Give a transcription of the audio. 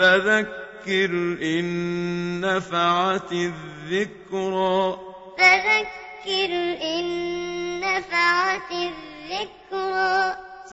فذكر إن نفعت الذكرى. فذكر إن نفعت الذكرى.